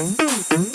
嗯嗯嗯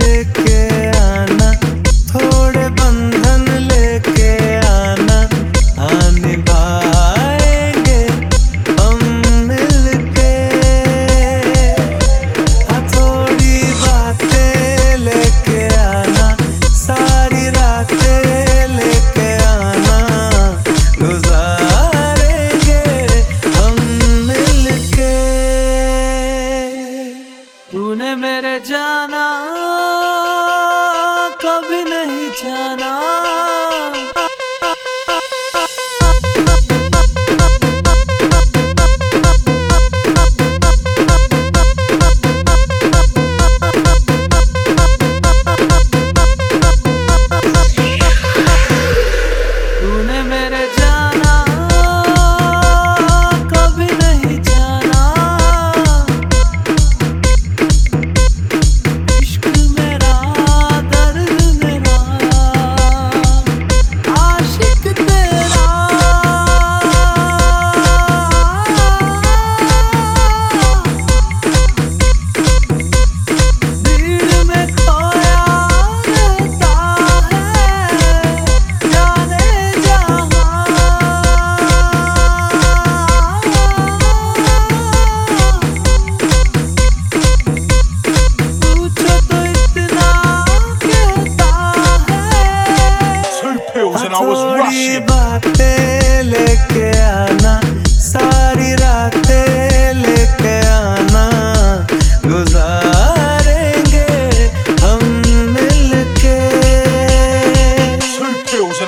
turn on. थोड़ी बातें लेके आना सारी रातें लेके आना। गुजारेंगे हम मिलके। Two bills